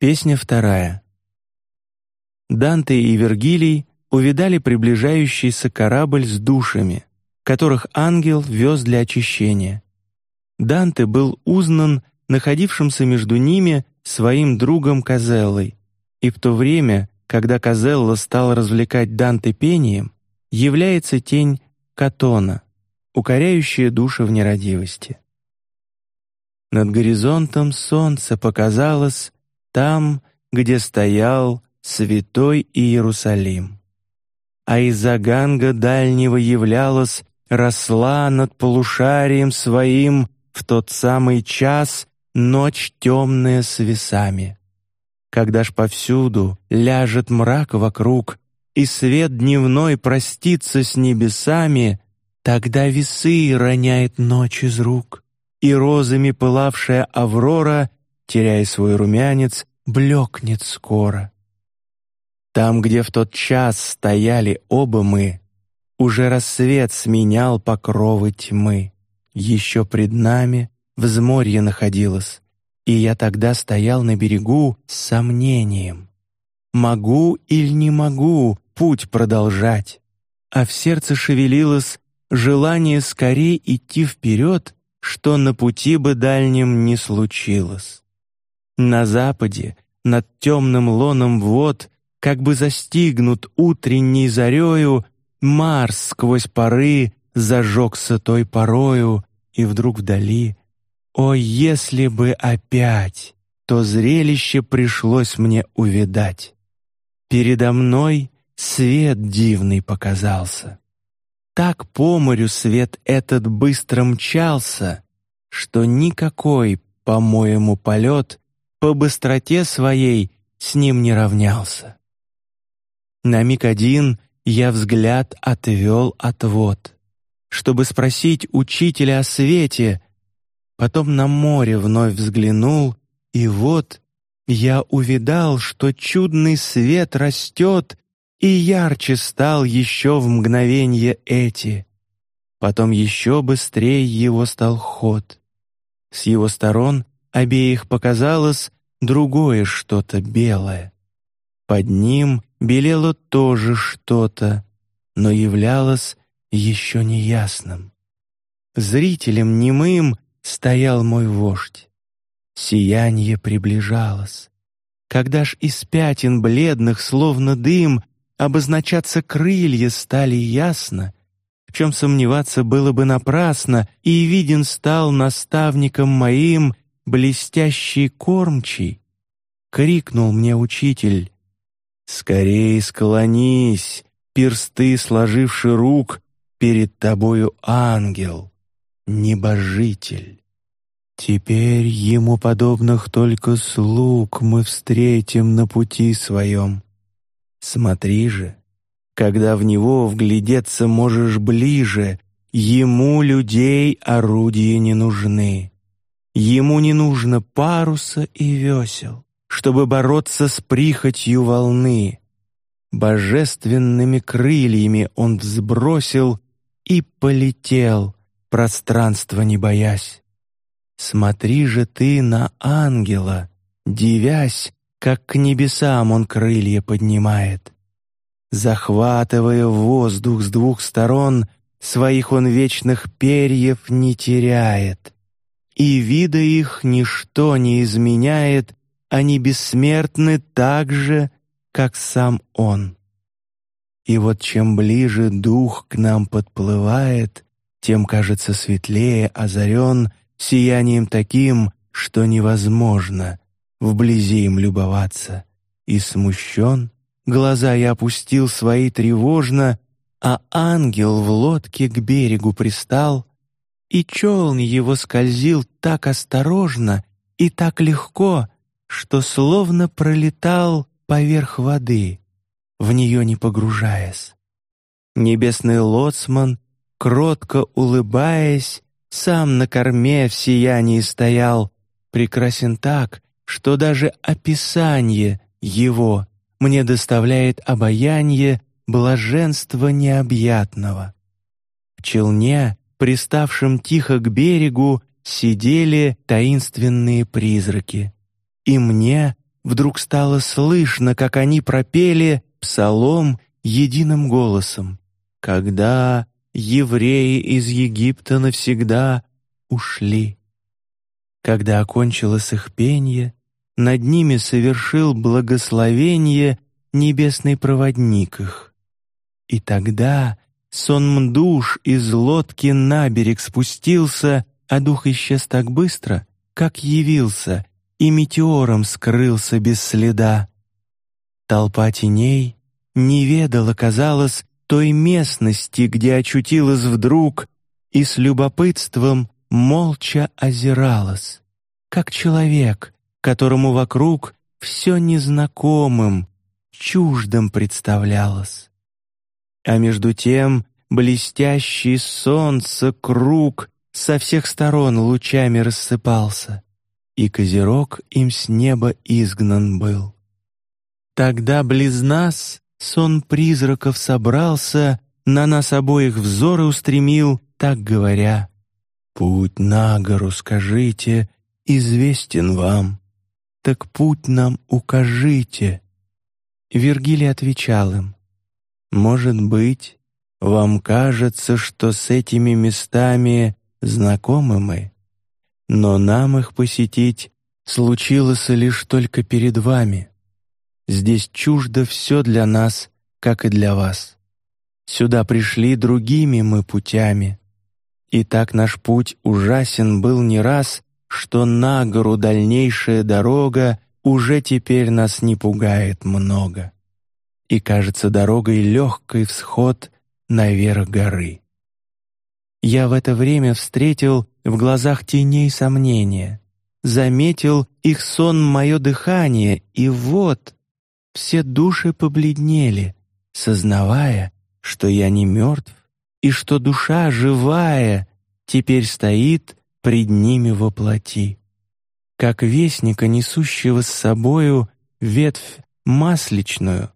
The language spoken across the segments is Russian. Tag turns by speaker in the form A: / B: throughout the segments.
A: Песня вторая. Данте и Вергилий увидали приближающийся корабль с душами, которых ангел вез для очищения. Данте был узнан находившимся между ними своим другом Казеллой, и в то время, когда Казелла стал развлекать Данте пением, является тень Катона, укоряющая души в нерадивости. Над горизонтом солнце показалось там, где стоял святой Иерусалим. А из-за ганга дальнего являлась, росла над полушарием своим в тот самый час ночь темная с весами. Когда ж повсюду ляжет мрак вокруг, и свет дневной простится с небесами, тогда весы роняет ночь из рук, и розами пылавшая аврора теряя свой румянец, блекнет скоро. Там, где в тот час стояли оба мы, уже рассвет сменял покровы тьмы. Еще пред нами взморье находилось, и я тогда стоял на берегу с сомнением. Могу или не могу путь продолжать? А в сердце шевелилось желание скорее идти вперед, что на пути бы дальнем не случилось. На западе, над темным лоном вод, как бы застигнут утренней зарею, Марс сквозь поры зажегся той порою, и вдруг вдали, о, если бы опять, то зрелище пришлось мне увидать. Передо мной свет дивный показался. Так по морю свет этот быстро мчался, что никакой, по-моему, полет по быстроте своей с ним не равнялся. На миг один я взгляд отвел отвод, чтобы спросить учителя о свете, потом на море вновь взглянул, и вот я увидал, что чудный свет растет и ярче стал еще в мгновенье эти. Потом еще быстрее его стал ход. С его сторон обеих показалось другое что-то белое. Под ним белело тоже что-то, но являлось еще неясным. Зрителем немым стоял мой вождь. Сияние приближалось. Когда ж из пятен бледных, словно дым, обозначаться крылья стали ясно, в чем сомневаться было бы напрасно, и виден стал наставником моим блестящий кормчий, крикнул мне учитель: "Скорей склонись, персты сложивши рук, перед тобою ангел, небожитель. Теперь ему подобных только слуг мы встретим на пути своем. Смотри же, когда в него вглядеться можешь ближе, ему людей орудия не нужны. Ему не нужно паруса и весел, чтобы бороться с прихотью волны. Божественными крыльями он взбросил и полетел, пространство не боясь. Смотри же ты на ангела, дивясь, как к небесам он крылья поднимает. Захватывая воздух с двух сторон, своих он вечных перьев не теряет и вида их ничто не изменяет, они бессмертны так же, как сам Он. И вот чем ближе дух к нам подплывает, тем кажется светлее озарен сиянием таким, что невозможно вблизи им любоваться. И смущен, глаза я опустил свои тревожно, а ангел в лодке к берегу пристал и челн его скользил так осторожно и так легко, что словно пролетал поверх воды, в нее не погружаясь. Небесный лоцман, кротко улыбаясь, сам на корме в сиянии стоял, прекрасен так, что даже описание его мне доставляет обаяние блаженства необъятного. В челне приставшим тихо к берегу, сидели таинственные призраки, и мне вдруг стало слышно, как они пропели псалом единым голосом. Когда евреи из Египта навсегда ушли. Когда окончилось их пение, над ними совершил благословение небесный проводник их. И тогда сон душ из лодки на берег спустился, а дух исчез так быстро, как явился, и метеором скрылся без следа. Толпа теней не ведала, казалось, той местности, где очутилась вдруг, и с любопытством молча озиралась, как человек, которому вокруг все незнакомым, чуждым представлялось. А между тем блестящий солнце круг со всех сторон лучами рассыпался, и козерог им с неба изгнан был. Тогда близ нас сон призраков собрался, на нас обоих взоры устремил, так говоря: "Путь на гору, скажите, известен вам, так путь нам укажите". Вергилий отвечал им: "Может быть, вам кажется, что с этими местами знакомы мы, но нам их посетить случилось лишь только перед вами. Здесь чуждо все для нас, как и для вас. Сюда пришли другими мы путями. И так наш путь ужасен был не раз, что на гору дальнейшая дорога уже теперь нас не пугает много. И кажется дорогой легкой всход наверх горы. Я в это время встретил в глазах теней сомнения, заметил их сон, мое дыхание, и вот все души побледнели, сознавая, что я не мертв и что душа живая теперь стоит пред ними во плоти, как вестника, несущего с собою ветвь масличную.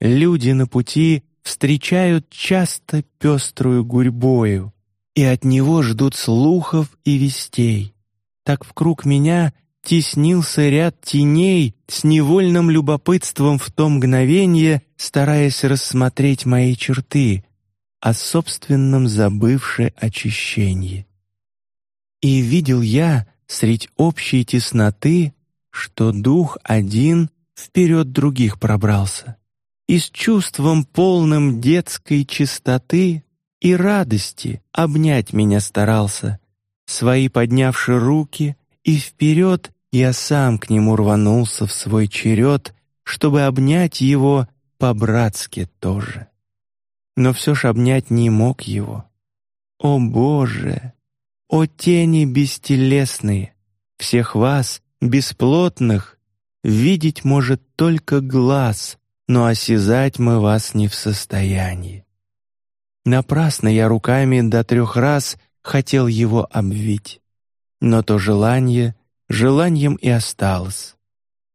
A: Люди на пути встречают часто пеструю гурьбою и от него ждут слухов и вестей. Так в круг меня теснился ряд теней с невольным любопытством в том мгновение, стараясь рассмотреть мои черты, о собственном забывши очищении. И видел я средь общей тесноты, что дух один вперед других пробрался, и с чувством полным детской чистоты и радости обнять меня старался, свои поднявши руки и вперед я сам к нему рванулся в свой черед, чтобы обнять его по-братски тоже. Но все ж обнять не мог его. О Боже! О тени бестелесные! Всех вас, бесплотных, видеть может только глаз, но осязать мы вас не в состоянии. Напрасно я руками до трех раз хотел его обвить, но то желание желанием и осталось.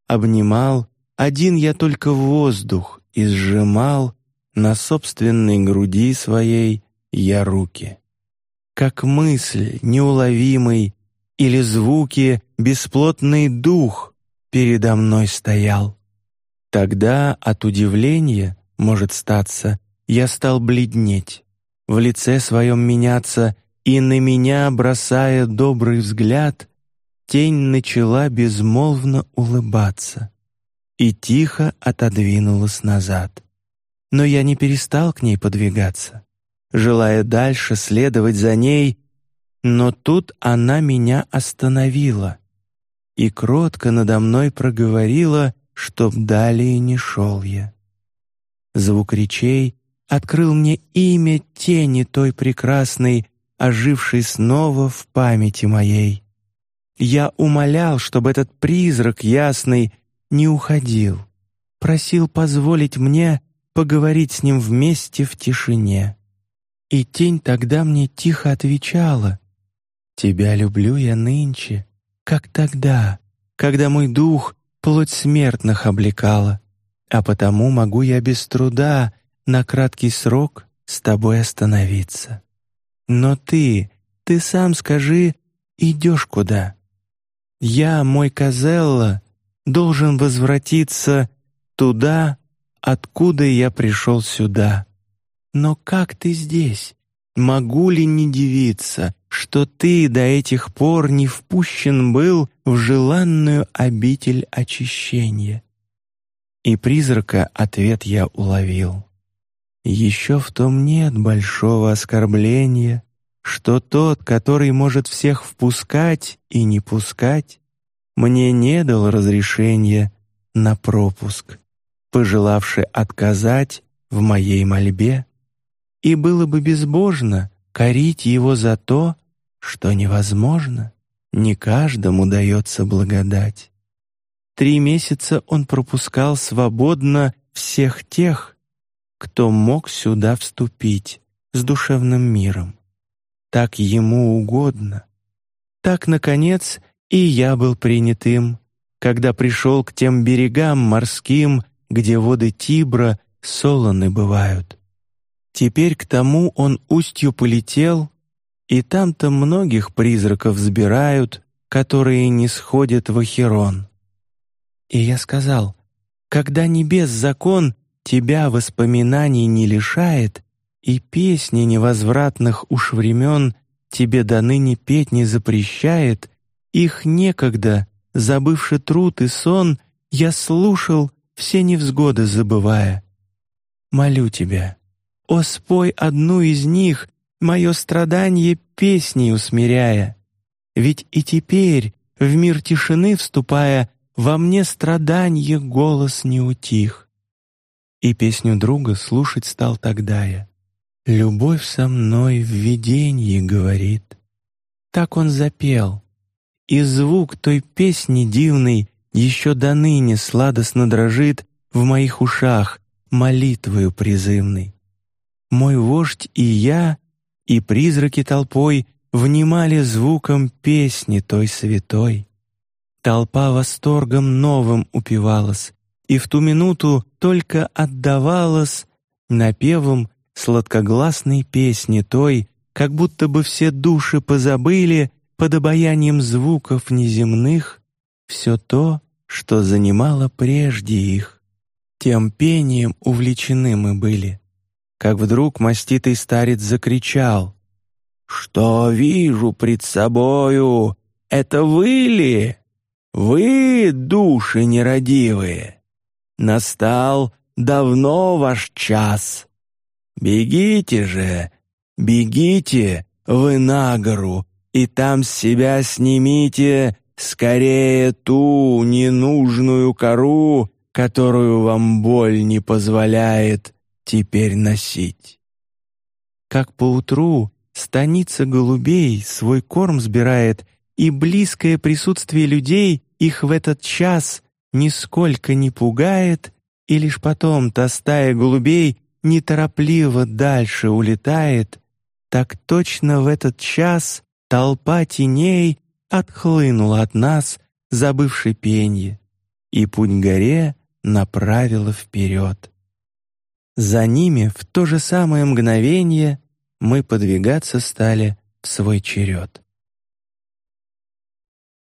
A: Обнимал, один я только воздух и сжимал на собственной груди своей я руки. Как мысль неуловимый или звуки бесплотный дух передо мной стоял. Тогда от удивления, может статься, я стал бледнеть, в лице своем меняться и на меня бросая добрый взгляд, тень начала безмолвно улыбаться и тихо отодвинулась назад. Но я не перестал к ней подвигаться, желая дальше следовать за ней, но тут она меня остановила и кротко надо мной проговорила, чтоб далее не шел я. Звук речей открыл мне имя тени той прекрасной, ожившей снова в памяти моей. Я умолял, чтобы этот призрак ясный не уходил, просил позволить мне поговорить с ним вместе в тишине. И тень тогда мне тихо отвечала: "Тебя люблю я нынче, как тогда, когда мой дух плоть смертных облекала, а потому могу я без труда на краткий срок с тобой остановиться. Но ты, ты сам скажи, идешь куда?" Я, мой Казелла, должен возвратиться туда, откуда я пришел сюда. Но как ты здесь? Могу ли не дивиться, что ты до этих пор не впущен был в желанную обитель очищения?» И призрака ответ я уловил. Еще в том нет большого оскорбления, что тот, который может всех впускать и не пускать, мне не дал разрешения на пропуск, пожелавший отказать в моей мольбе, и было бы безбожно корить его за то, что невозможно, не каждому дается благодать. Три месяца он пропускал свободно всех тех, кто мог сюда вступить с душевным миром. Так ему угодно. Так, наконец, и я был принят им, когда пришел к тем берегам морским, где воды Тибра солоны бывают. Теперь к тому он устью полетел, и там-то многих призраков сбирают, которые не сходят в Ахерон. И я сказал, когда небес закон тебя воспоминаний не лишает, и песни невозвратных уж времен тебе до ныне петь не запрещает, их некогда, забывши труд и сон, я слушал, все невзгоды забывая. Молю тебя, о, спой одну из них, мое страдание песней усмиряя. Ведь и теперь, в мир тишины вступая, во мне страдание голос не утих. И песню друга слушать стал тогда я. Любовь со мной в видении говорит. Так он запел, и звук той песни дивной еще до ныне сладостно дрожит в моих ушах молитвою призывной. Мой вождь и я, и призраки толпой внимали звуком песни той святой. Толпа восторгом новым упивалась, и в ту минуту только отдавалась напевом сладкогласной песни той, как будто бы все души позабыли под обаянием звуков неземных все то, что занимало прежде их. Тем пением увлечены мы были, как вдруг маститый старец закричал: "Что вижу пред собою? Это вы ли? Вы, души нерадивые? Настал давно ваш час. Бегите же, бегите вы на гору и там с себя снимите скорее ту ненужную кору, которую вам боль не позволяет теперь носить. Как поутру станица голубей свой корм сбирает, и близкое присутствие людей их в этот час нисколько не пугает, и лишь потом та стая голубей неторопливо дальше улетает, так точно в этот час Толпа теней отхлынула от нас, забывши пенье, и путь горе направила вперед. За ними в то же самое мгновение мы подвигаться стали в свой черед.